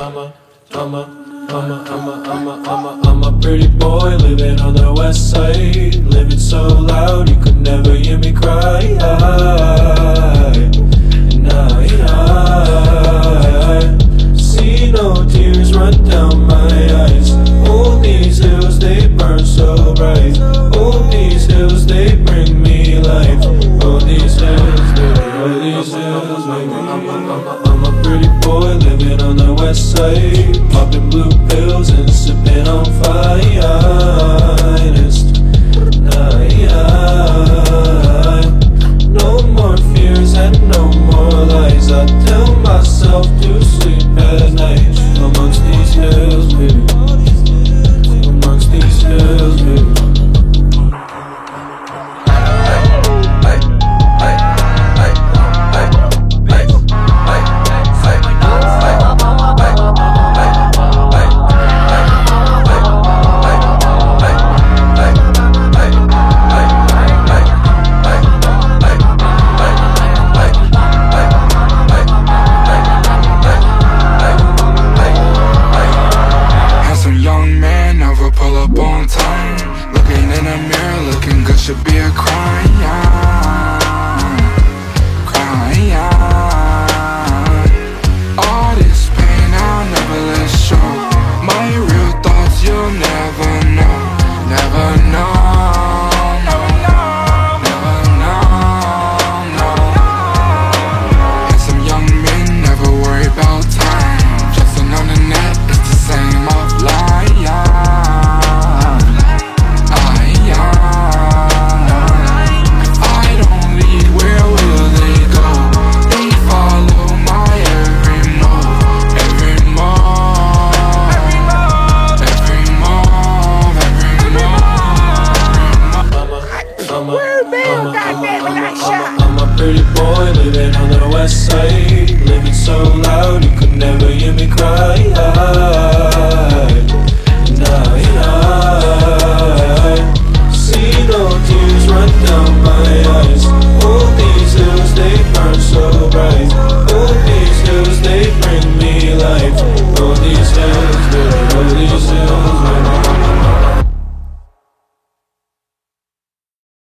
I'm a, I'm a, I'm a, I'm a, I'm a, I'm a, I'm a pretty boy living on the west side. Living so loud you could never hear me cry. And I, I see no tears run down my eyes. All these hills, they burn so bright. USA, popping blue I'm a pretty boy living on the west side. Living so loud you could never hear me cry. And see no tears run down my eyes. All these hills they burn so bright. All these hills they bring me life. All these hills, all these hills.